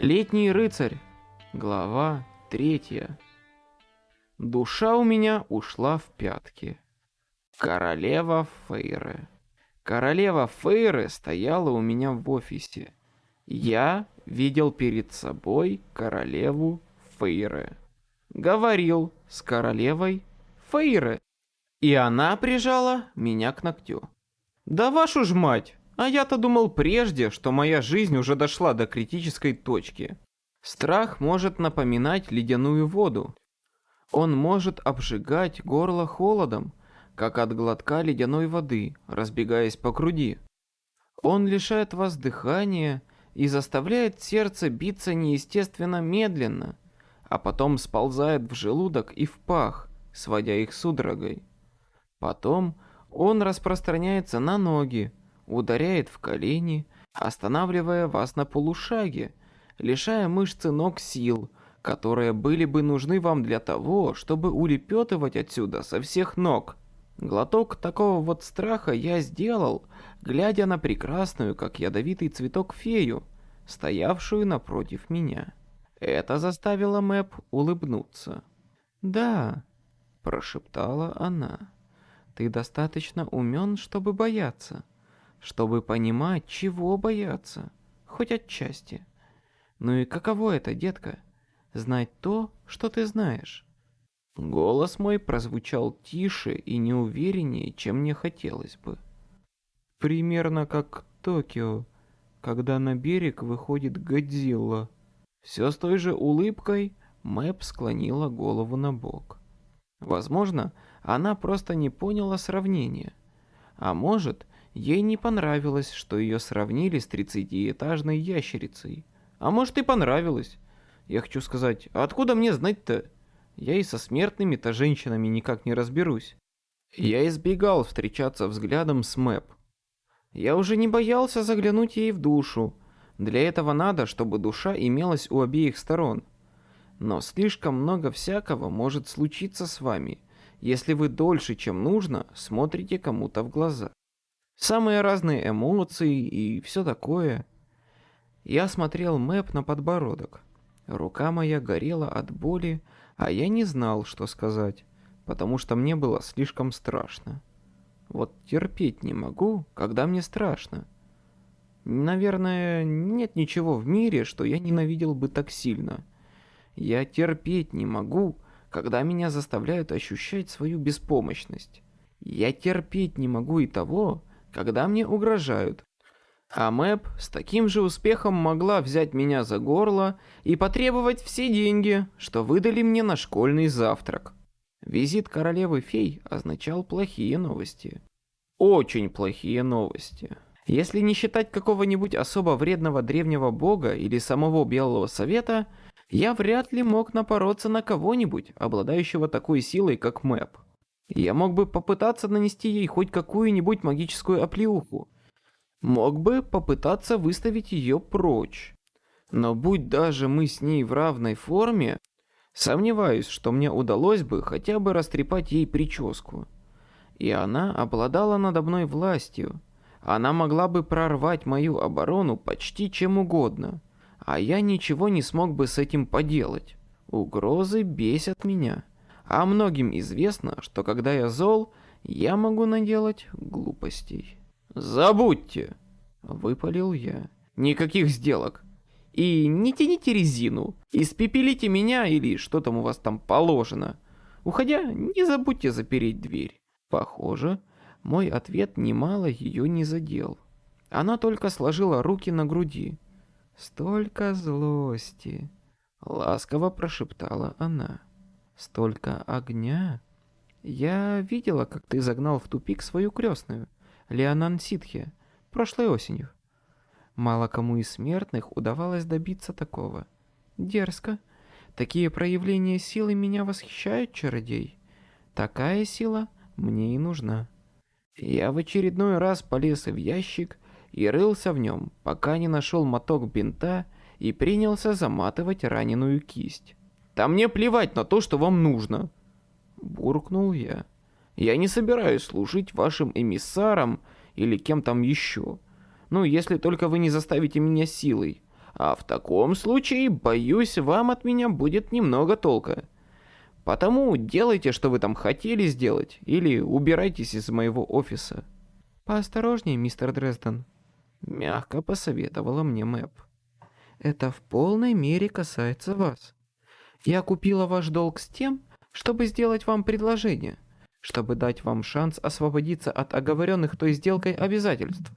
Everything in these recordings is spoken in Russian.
Летний рыцарь. Глава третья. Душа у меня ушла в пятки. Королева Фейры. Королева Фейры стояла у меня в офисе. Я видел перед собой королеву Фейры. Говорил с королевой Фейры. И она прижала меня к ногтю. Да вашу ж мать! А я-то думал прежде, что моя жизнь уже дошла до критической точки. Страх может напоминать ледяную воду. Он может обжигать горло холодом, как от глотка ледяной воды, разбегаясь по груди. Он лишает вас дыхания и заставляет сердце биться неестественно медленно, а потом сползает в желудок и в пах, сводя их судорогой. Потом он распространяется на ноги, ударяет в колени, останавливая вас на полушаге, лишая мышцы ног сил, которые были бы нужны вам для того, чтобы улепетывать отсюда со всех ног. Глоток такого вот страха я сделал, глядя на прекрасную, как ядовитый цветок фею, стоявшую напротив меня. Это заставило Мэп улыбнуться. «Да», — прошептала она, — «ты достаточно умен, чтобы бояться» чтобы понимать, чего бояться, хоть отчасти. Ну и каково это, детка, знать то, что ты знаешь? Голос мой прозвучал тише и неувереннее, чем мне хотелось бы. Примерно как Токио, когда на берег выходит Годзилла. Все с той же улыбкой Мэп склонила голову на бок. Возможно, она просто не поняла сравнения. А может, Ей не понравилось, что ее сравнили с тридцатиэтажной ящерицей. А может и понравилось. Я хочу сказать, а откуда мне знать-то? Я и со смертными-то женщинами никак не разберусь. Я избегал встречаться взглядом с Мэп. Я уже не боялся заглянуть ей в душу. Для этого надо, чтобы душа имелась у обеих сторон. Но слишком много всякого может случиться с вами, если вы дольше, чем нужно, смотрите кому-то в глаза. Самые разные эмоции и все такое. Я смотрел мэп на подбородок. Рука моя горела от боли, а я не знал, что сказать, потому что мне было слишком страшно. Вот терпеть не могу, когда мне страшно. Наверное, нет ничего в мире, что я ненавидел бы так сильно. Я терпеть не могу, когда меня заставляют ощущать свою беспомощность. Я терпеть не могу и того, когда мне угрожают. А Мэп с таким же успехом могла взять меня за горло и потребовать все деньги, что выдали мне на школьный завтрак. Визит королевы фей означал плохие новости. Очень плохие новости. Если не считать какого-нибудь особо вредного древнего бога или самого Белого Совета, я вряд ли мог напороться на кого-нибудь, обладающего такой силой, как Мэп. Я мог бы попытаться нанести ей хоть какую-нибудь магическую оплеуху. Мог бы попытаться выставить ее прочь. Но будь даже мы с ней в равной форме, сомневаюсь, что мне удалось бы хотя бы растрепать ей прическу. И она обладала надо мной властью. Она могла бы прорвать мою оборону почти чем угодно. А я ничего не смог бы с этим поделать. Угрозы бесят меня. А многим известно, что когда я зол, я могу наделать глупостей. «Забудьте!» — выпалил я. «Никаких сделок. И не тяните резину. Испепелите меня или что там у вас там положено. Уходя, не забудьте запереть дверь». Похоже, мой ответ немало ее не задел. Она только сложила руки на груди. «Столько злости!» — ласково прошептала она. Столько огня. Я видела, как ты загнал в тупик свою крестную, Леонан Ситхе, прошлой осенью. Мало кому из смертных удавалось добиться такого. Дерзко. Такие проявления силы меня восхищают, чародей. Такая сила мне и нужна. Я в очередной раз полез в ящик и рылся в нем, пока не нашел моток бинта и принялся заматывать раненую кисть. Да мне плевать на то, что вам нужно. Буркнул я. Я не собираюсь служить вашим эмиссаром или кем там еще. Ну, если только вы не заставите меня силой. А в таком случае, боюсь, вам от меня будет немного толка. Потому делайте, что вы там хотели сделать, или убирайтесь из моего офиса. Поосторожнее, мистер Дрезден. Мягко посоветовала мне Мэп. Это в полной мере касается вас. Я купила ваш долг с тем, чтобы сделать вам предложение, чтобы дать вам шанс освободиться от оговоренных той сделкой обязательств.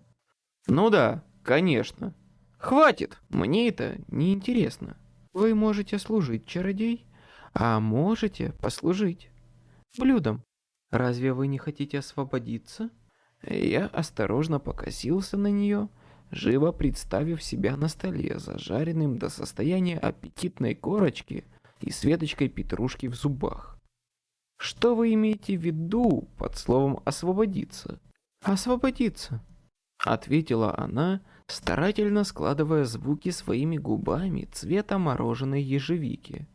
Ну да, конечно. Хватит, мне это не интересно. Вы можете служить, чародей, а можете послужить блюдом. Разве вы не хотите освободиться? Я осторожно покосился на нее, живо представив себя на столе, зажаренным до состояния аппетитной корочки и с веточкой петрушки в зубах. Что вы имеете в виду под словом «освободиться»? «Освободиться», — ответила она, старательно складывая звуки своими губами цвета мороженой ежевики.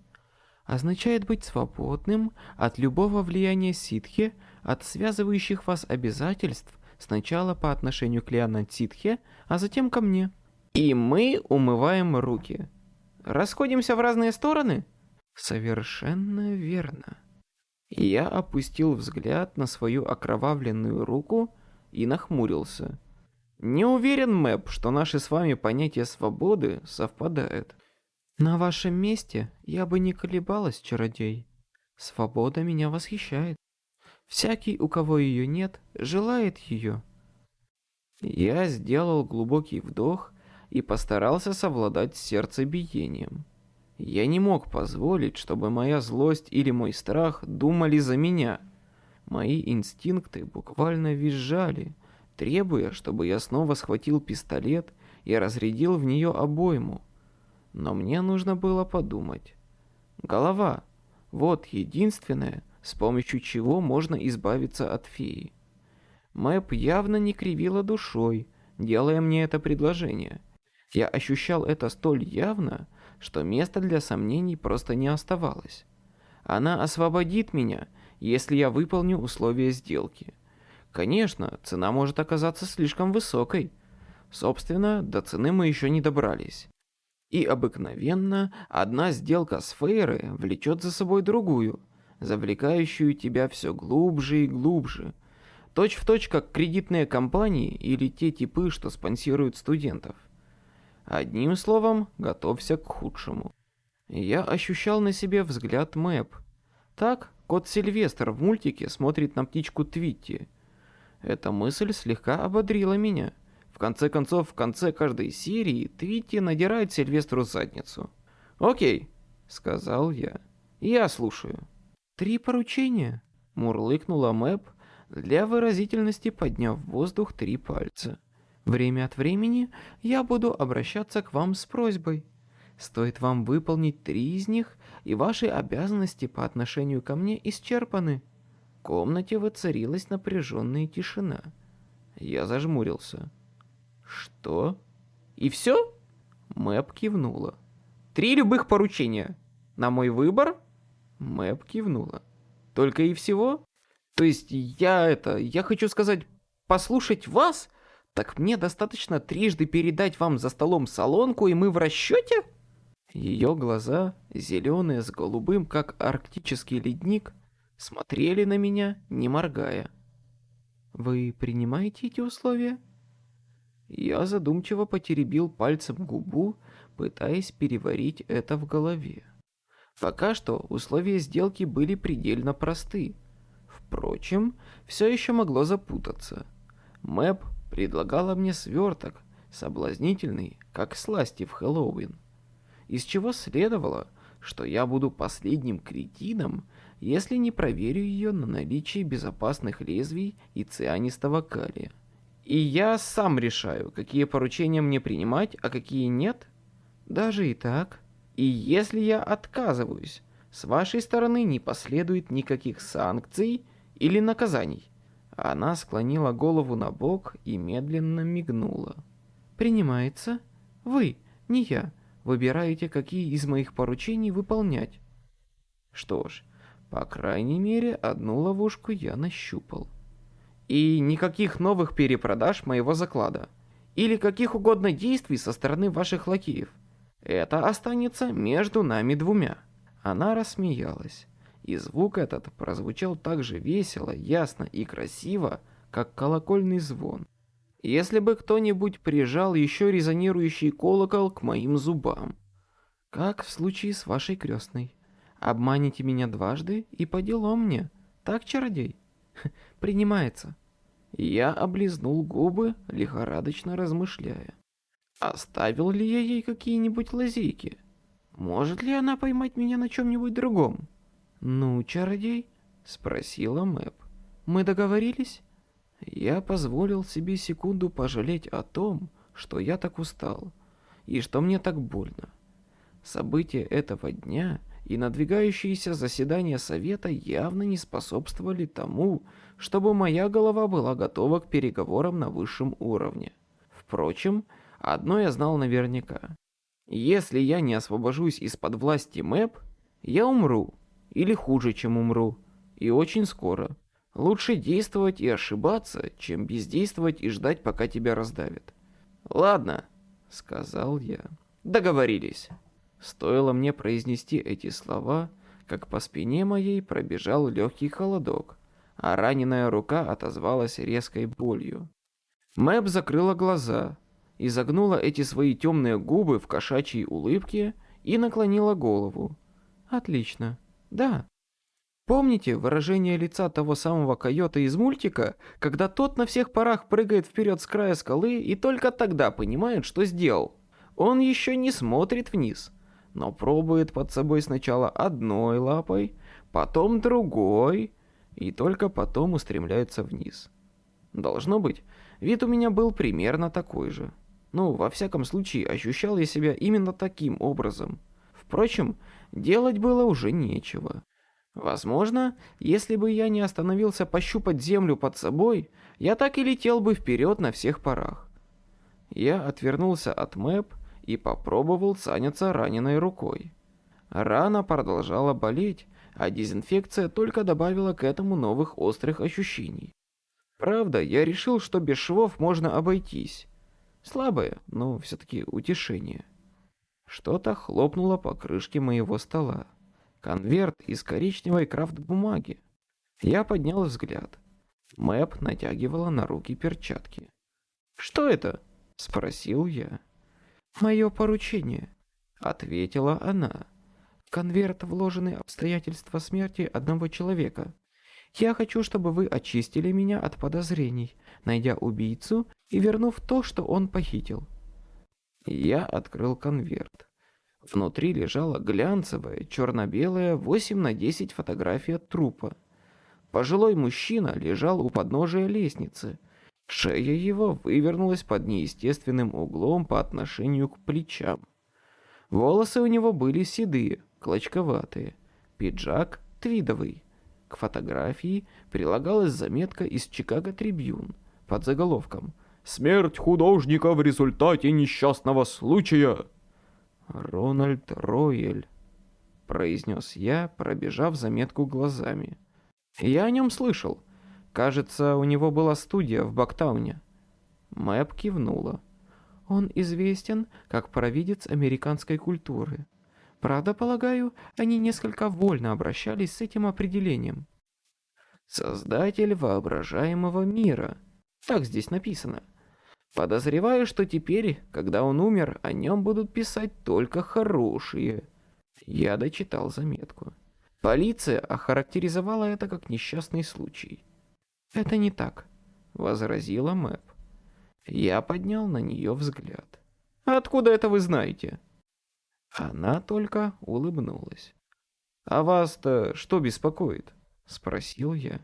Означает быть свободным от любого влияния ситхи, от связывающих вас обязательств, сначала по отношению к Лиана Ситхе, а затем ко мне. И мы умываем руки. Расходимся в разные стороны? Совершенно верно. Я опустил взгляд на свою окровавленную руку и нахмурился. Не уверен, Мэп, что наши с вами понятия свободы совпадают. На вашем месте я бы не колебалась, чародей. Свобода меня восхищает. Всякий, у кого ее нет, желает ее. Я сделал глубокий вдох и постарался совладать с сердцебиением. Я не мог позволить, чтобы моя злость или мой страх думали за меня. Мои инстинкты буквально визжали, требуя, чтобы я снова схватил пистолет и разрядил в нее обойму. Но мне нужно было подумать. Голова. Вот единственное, с помощью чего можно избавиться от феи. Мэп явно не кривила душой, делая мне это предложение. Я ощущал это столь явно, что места для сомнений просто не оставалось. Она освободит меня, если я выполню условия сделки. Конечно, цена может оказаться слишком высокой. Собственно, до цены мы еще не добрались. И обыкновенно одна сделка с Фейры влечет за собой другую, завлекающую тебя все глубже и глубже. Точь в точь, как кредитные компании или те типы, что спонсируют студентов. Одним словом, готовься к худшему. Я ощущал на себе взгляд Мэп. Так, кот Сильвестр в мультике смотрит на птичку Твитти, эта мысль слегка ободрила меня. В конце концов, в конце каждой серии Твитти надирает Сильвестру задницу. «Окей», — сказал я. «Я слушаю». «Три поручения», — мурлыкнула Мэп, для выразительности подняв в воздух три пальца. «Время от времени я буду обращаться к вам с просьбой. Стоит вам выполнить три из них, и ваши обязанности по отношению ко мне исчерпаны» комнате воцарилась напряженная тишина. Я зажмурился. «Что? И все?» Мэп кивнула. «Три любых поручения. На мой выбор?» Мэп кивнула. «Только и всего? То есть я это... Я хочу сказать, послушать вас? Так мне достаточно трижды передать вам за столом солонку, и мы в расчете?» Ее глаза, зеленые с голубым, как арктический ледник, смотрели на меня, не моргая. «Вы принимаете эти условия?» Я задумчиво потеребил пальцем губу, пытаясь переварить это в голове. Пока что условия сделки были предельно просты. Впрочем, все еще могло запутаться. Мэп предлагала мне сверток, соблазнительный, как сласти в Хэллоуин. Из чего следовало, что я буду последним кретином, если не проверю ее на наличие безопасных лезвий и цианистого калия. И я сам решаю, какие поручения мне принимать, а какие нет. Даже и так. И если я отказываюсь, с вашей стороны не последует никаких санкций или наказаний. Она склонила голову на бок и медленно мигнула. «Принимается? Вы, не я, выбираете, какие из моих поручений выполнять». Что ж, по крайней мере, одну ловушку я нащупал. И никаких новых перепродаж моего заклада. Или каких угодно действий со стороны ваших лакеев. Это останется между нами двумя. Она рассмеялась, и звук этот прозвучал так же весело, ясно и красиво, как колокольный звон. Если бы кто-нибудь прижал еще резонирующий колокол к моим зубам. Как в случае с вашей крестной. Обманите меня дважды, и по делам мне. Так, чародей? Принимается. Я облизнул губы, лихорадочно размышляя. Оставил ли я ей какие-нибудь лазейки? Может ли она поймать меня на чем-нибудь другом? Ну, чародей, спросила Мэп. Мы договорились? Я позволил себе секунду пожалеть о том, что я так устал и что мне так больно. События этого дня и надвигающиеся заседания совета явно не способствовали тому, чтобы моя голова была готова к переговорам на высшем уровне. Впрочем, одно я знал наверняка. Если я не освобожусь из-под власти МЭП, я умру. Или хуже, чем умру. И очень скоро. Лучше действовать и ошибаться, чем бездействовать и ждать, пока тебя раздавят. «Ладно», — сказал я. «Договорились». Стоило мне произнести эти слова, как по спине моей пробежал легкий холодок, а раненая рука отозвалась резкой болью. Мэп закрыла глаза, изогнула эти свои темные губы в кошачьей улыбке и наклонила голову. «Отлично. Да. Помните выражение лица того самого койота из мультика, когда тот на всех парах прыгает вперед с края скалы и только тогда понимает, что сделал? Он еще не смотрит вниз, но пробует под собой сначала одной лапой, потом другой, и только потом устремляется вниз. Должно быть, вид у меня был примерно такой же. Ну, во всяком случае, ощущал я себя именно таким образом. Впрочем, делать было уже нечего. Возможно, если бы я не остановился пощупать землю под собой, я так и летел бы вперед на всех парах. Я отвернулся от Мэп и попробовал заняться раненой рукой. Рана продолжала болеть, а дезинфекция только добавила к этому новых острых ощущений. Правда, я решил, что без швов можно обойтись. Слабое, но все-таки утешение. Что-то хлопнуло по крышке моего стола. Конверт из коричневой крафт-бумаги. Я поднял взгляд. Мэп натягивала на руки перчатки. «Что это?» — спросил я. «Мое поручение», — ответила она. «В конверт вложены обстоятельства смерти одного человека. Я хочу, чтобы вы очистили меня от подозрений, найдя убийцу и вернув то, что он похитил». Я открыл конверт. Внутри лежала глянцевая, черно-белая 8 на 10 фотография трупа. Пожилой мужчина лежал у подножия лестницы, Шея его вывернулась под неестественным углом по отношению к плечам. Волосы у него были седые, клочковатые. Пиджак твидовый. К фотографии прилагалась заметка из Чикаго Трибьюн под заголовком «Смерть художника в результате несчастного случая». «Рональд Ройль», — произнес я, пробежав заметку глазами. «Я о нем слышал. Кажется, у него была студия в Бактауне. Мэп кивнула. Он известен как провидец американской культуры. Правда, полагаю, они несколько вольно обращались с этим определением. Создатель воображаемого мира. Так здесь написано. Подозреваю, что теперь, когда он умер, о нем будут писать только хорошие. Я дочитал заметку. Полиция охарактеризовала это как несчастный случай. «Это не так», — возразила Мэп. Я поднял на нее взгляд. «Откуда это вы знаете?» Она только улыбнулась. «А вас-то что беспокоит?» — спросил я.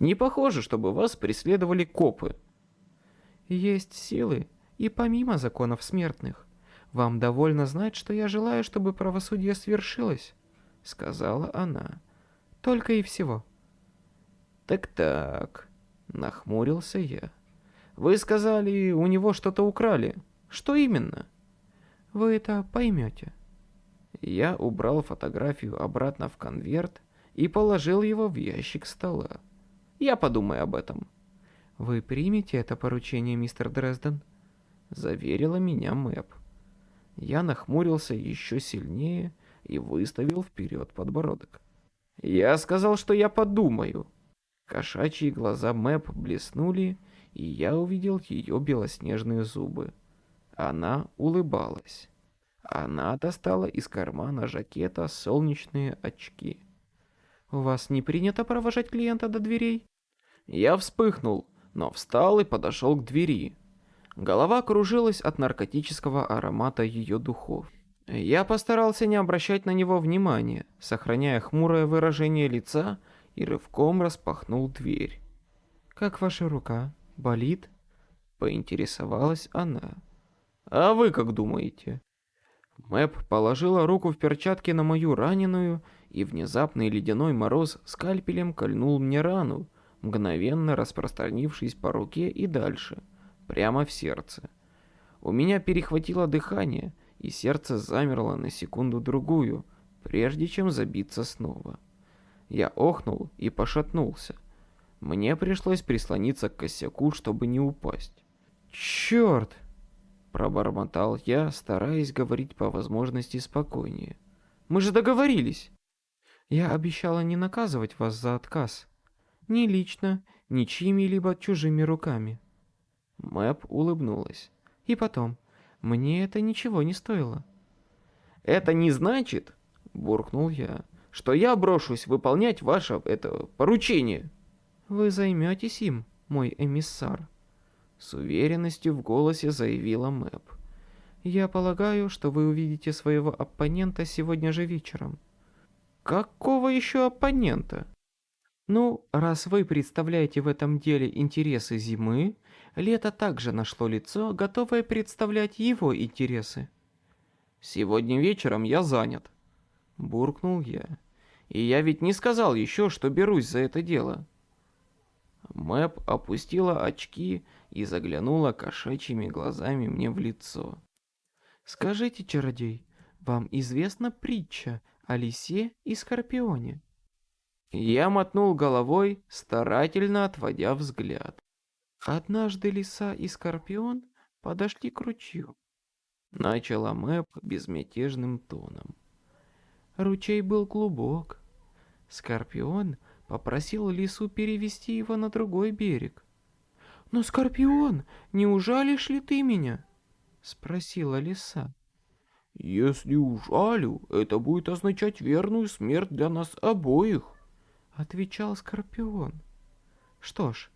«Не похоже, чтобы вас преследовали копы». «Есть силы и помимо законов смертных. Вам довольно знать, что я желаю, чтобы правосудие свершилось», — сказала она. «Только и всего». «Так-так», Нахмурился я. Вы сказали, у него что-то украли. Что именно? Вы это поймете. Я убрал фотографию обратно в конверт и положил его в ящик стола. Я подумаю об этом. Вы примете это поручение, мистер Дрезден? Заверила меня Мэп. Я нахмурился еще сильнее и выставил вперед подбородок. Я сказал, что я подумаю. Кошачьи глаза Мэп блеснули, и я увидел ее белоснежные зубы. Она улыбалась. Она достала из кармана жакета солнечные очки. «У вас не принято провожать клиента до дверей?» Я вспыхнул, но встал и подошел к двери. Голова кружилась от наркотического аромата ее духов. Я постарался не обращать на него внимания, сохраняя хмурое выражение лица и рывком распахнул дверь. «Как ваша рука? Болит?» — поинтересовалась она. «А вы как думаете?» Мэп положила руку в перчатки на мою раненую, и внезапный ледяной мороз скальпелем кольнул мне рану, мгновенно распространившись по руке и дальше, прямо в сердце. У меня перехватило дыхание, и сердце замерло на секунду-другую, прежде чем забиться снова. Я охнул и пошатнулся. Мне пришлось прислониться к косяку, чтобы не упасть. «Черт!» – пробормотал я, стараясь говорить по возможности спокойнее. «Мы же договорились!» «Я обещала не наказывать вас за отказ. Ни лично, ни чьими-либо чужими руками». Мэп улыбнулась. «И потом, мне это ничего не стоило». «Это не значит, — буркнул я, — что я брошусь выполнять ваше это поручение». «Вы займетесь им, мой эмиссар», — с уверенностью в голосе заявила Мэп. «Я полагаю, что вы увидите своего оппонента сегодня же вечером». «Какого еще оппонента?» «Ну, раз вы представляете в этом деле интересы зимы, Лето также нашло лицо, готовое представлять его интересы. «Сегодня вечером я занят», — буркнул я. «И я ведь не сказал еще, что берусь за это дело». Мэп опустила очки и заглянула кошачьими глазами мне в лицо. «Скажите, чародей, вам известна притча о лисе и скорпионе?» Я мотнул головой, старательно отводя взгляд. Однажды лиса и скорпион подошли к ручью. Начала Мэп безмятежным тоном. Ручей был глубок. Скорпион попросил лису перевести его на другой берег. «Но, Скорпион, не ужалишь ли ты меня?» — спросила лиса. «Если ужалю, это будет означать верную смерть для нас обоих», — отвечал Скорпион. «Что ж,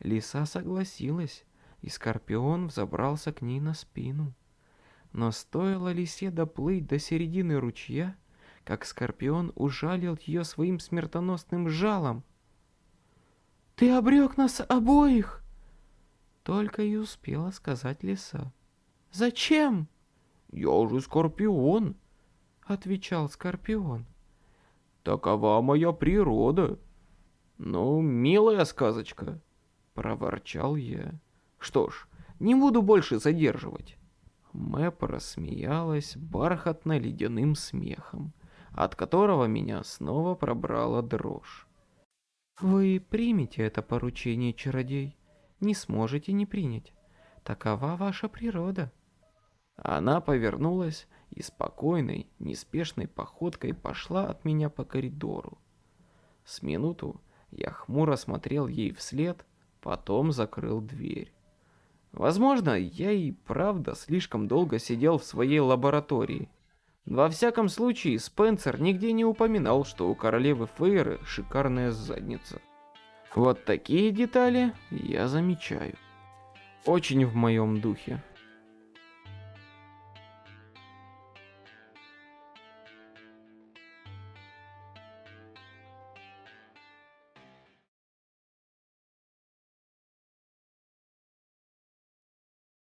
Лиса согласилась, и Скорпион взобрался к ней на спину. Но стоило лисе доплыть до середины ручья, как Скорпион ужалил ее своим смертоносным жалом. «Ты обрек нас обоих!» Только и успела сказать лиса. «Зачем?» «Я же Скорпион!» — отвечал Скорпион. «Такова моя природа!» «Ну, милая сказочка!» Проворчал я. Что ж, не буду больше задерживать. Мэп рассмеялась бархатно-ледяным смехом, от которого меня снова пробрала дрожь. «Вы примете это поручение, чародей. Не сможете не принять. Такова ваша природа». Она повернулась и спокойной, неспешной походкой пошла от меня по коридору. С минуту я хмуро смотрел ей вслед, потом закрыл дверь. Возможно, я и правда слишком долго сидел в своей лаборатории. Во всяком случае, Спенсер нигде не упоминал, что у королевы Фейры шикарная задница. Вот такие детали я замечаю. Очень в моем духе.